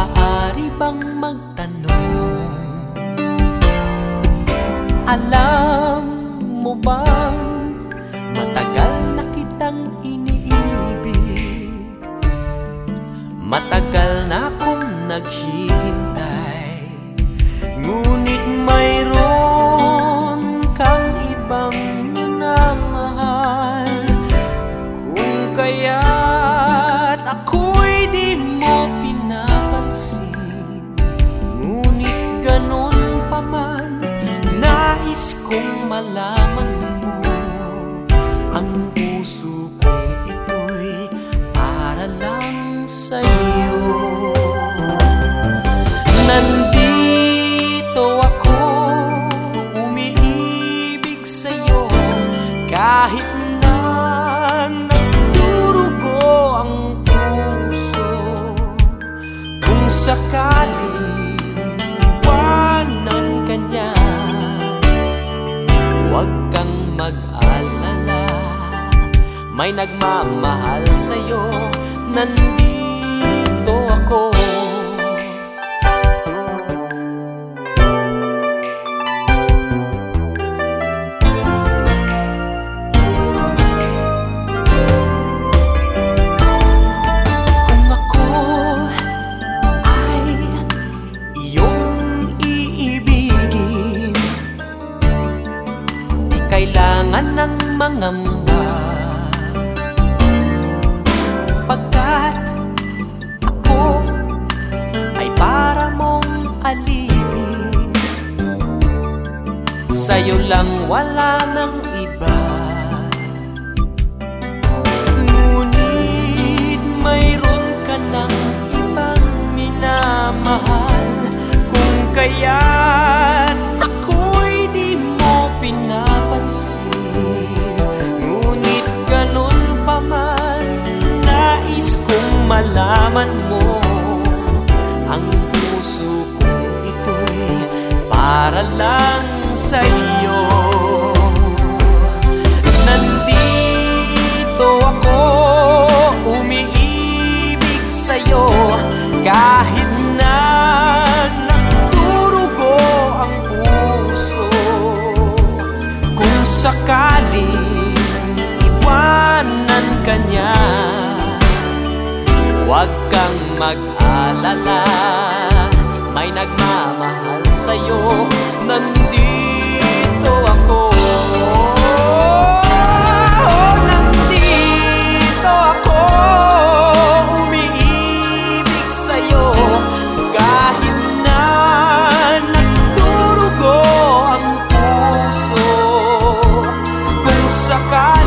maaari bang magtanong? Alam mo bang matagal na kitang iniibig? Matagal na akong naghihintay 空。May nagmamahal sa'yo Nandito ako. Kailangan ng mangamba Sa'yo lang wala ng iba. Ngunit mayroon ka ng ibang minamahal. Kung kaya't ako'y di mo pinapansin Ngunit ganun pa man Nais kong malaman mo. Ang puso kong ito'y para lang sa'yo. Nandito ako umiibig sa'yo. Kahit na nagdurugo ang puso Kung sakaling iwanan ka niya Huwag kang mag-alala. May nagmamahal sa'yo Nandito ako. Nandito ako Umiibig sa'yo Kahit na nagdurugo ang puso. Kung saka